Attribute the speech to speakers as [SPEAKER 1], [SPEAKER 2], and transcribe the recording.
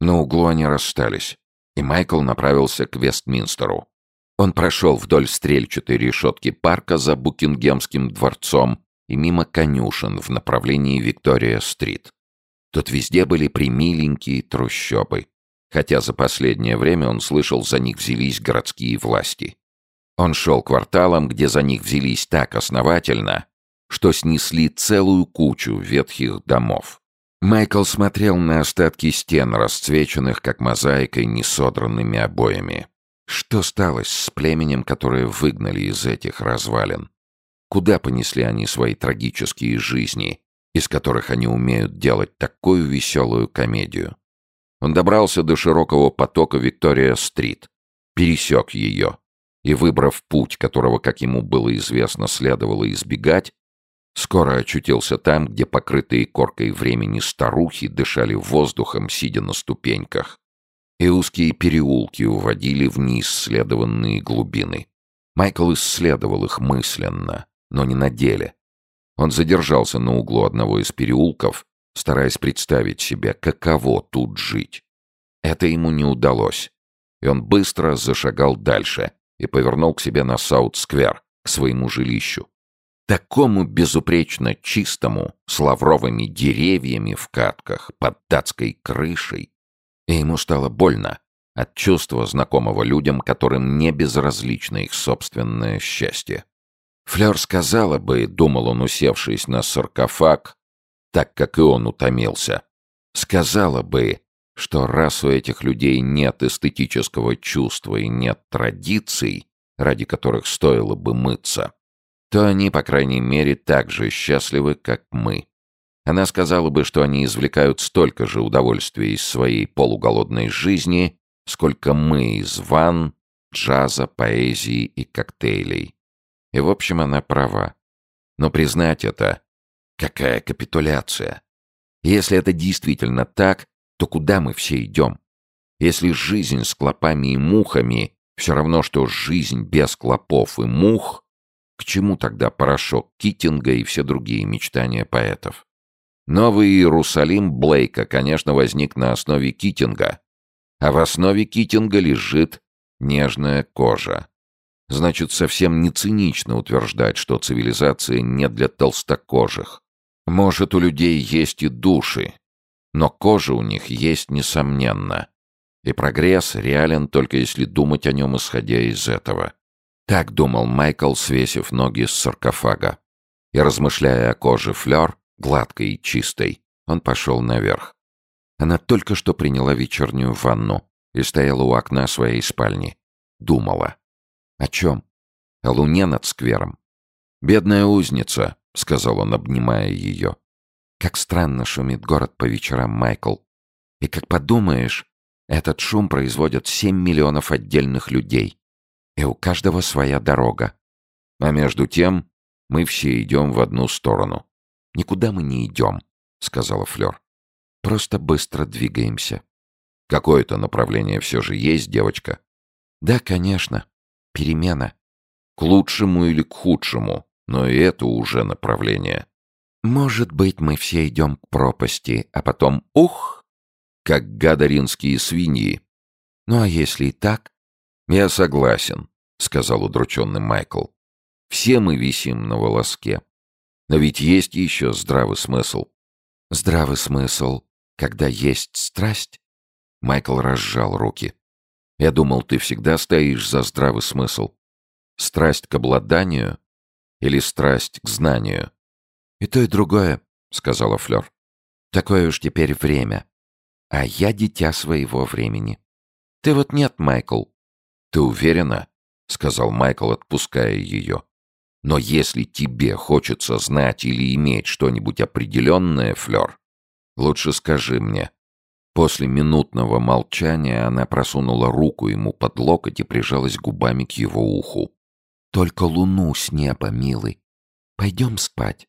[SPEAKER 1] На углу они расстались, и Майкл направился к Вестминстеру. Он прошел вдоль стрельчатой решетки парка за Букингемским дворцом и мимо конюшен в направлении Виктория-стрит. Тут везде были примиленькие трущобы, хотя за последнее время он слышал, за них взялись городские власти. Он шел кварталом, где за них взялись так основательно, что снесли целую кучу ветхих домов. Майкл смотрел на остатки стен, расцвеченных как мозаикой несодранными обоями. Что стало с племенем, которое выгнали из этих развалин? Куда понесли они свои трагические жизни, из которых они умеют делать такую веселую комедию? Он добрался до широкого потока Виктория-стрит, пересек ее и, выбрав путь, которого, как ему было известно, следовало избегать, скоро очутился там, где покрытые коркой времени старухи дышали воздухом, сидя на ступеньках, и узкие переулки уводили в неисследованные глубины. Майкл исследовал их мысленно, но не на деле. Он задержался на углу одного из переулков, стараясь представить себе, каково тут жить. Это ему не удалось, и он быстро зашагал дальше и повернул к себе на Саут-сквер, к своему жилищу. Такому безупречно чистому, с лавровыми деревьями в катках, под датской крышей. И ему стало больно от чувства знакомого людям, которым не безразлично их собственное счастье. Флёр сказала бы, думал он, усевшись на саркофаг, так как и он утомился, сказала бы, что раз у этих людей нет эстетического чувства и нет традиций, ради которых стоило бы мыться, то они, по крайней мере, так же счастливы, как мы. Она сказала бы, что они извлекают столько же удовольствия из своей полуголодной жизни, сколько мы из ванн, джаза, поэзии и коктейлей. И, в общем, она права. Но признать это — какая капитуляция? Если это действительно так, то куда мы все идем? Если жизнь с клопами и мухами все равно, что жизнь без клопов и мух, к чему тогда порошок Китинга и все другие мечтания поэтов? Новый Иерусалим Блейка, конечно, возник на основе Китинга, а в основе Китинга лежит нежная кожа. Значит, совсем не цинично утверждать, что цивилизация не для толстокожих. Может, у людей есть и души, но кожа у них есть несомненно. И прогресс реален только если думать о нем, исходя из этого. Так думал Майкл, свесив ноги с саркофага. И размышляя о коже Флёр, гладкой и чистой, он пошел наверх. Она только что приняла вечернюю ванну и стояла у окна своей спальни. Думала. О чем? О луне над сквером. «Бедная узница», — сказал он, обнимая ее. «Как странно шумит город по вечерам, Майкл. И как подумаешь, этот шум производят семь миллионов отдельных людей и у каждого своя дорога. А между тем мы все идем в одну сторону. Никуда мы не идем, сказала Флёр. Просто быстро двигаемся. Какое-то направление все же есть, девочка? Да, конечно. Перемена. К лучшему или к худшему, но и это уже направление. Может быть, мы все идем к пропасти, а потом ух, как гадаринские свиньи. Ну а если и так, «Я согласен», — сказал удрученный Майкл. «Все мы висим на волоске. Но ведь есть еще здравый смысл». «Здравый смысл, когда есть страсть?» Майкл разжал руки. «Я думал, ты всегда стоишь за здравый смысл. Страсть к обладанию или страсть к знанию?» «И то, и другое», — сказала Флёр. «Такое уж теперь время. А я дитя своего времени. Ты вот нет, Майкл, «Ты уверена?» — сказал Майкл, отпуская ее. «Но если тебе хочется знать или иметь что-нибудь определенное, Флёр, лучше скажи мне». После минутного молчания она просунула руку ему под локоть и прижалась губами к его уху. «Только луну с неба, милый. Пойдем спать».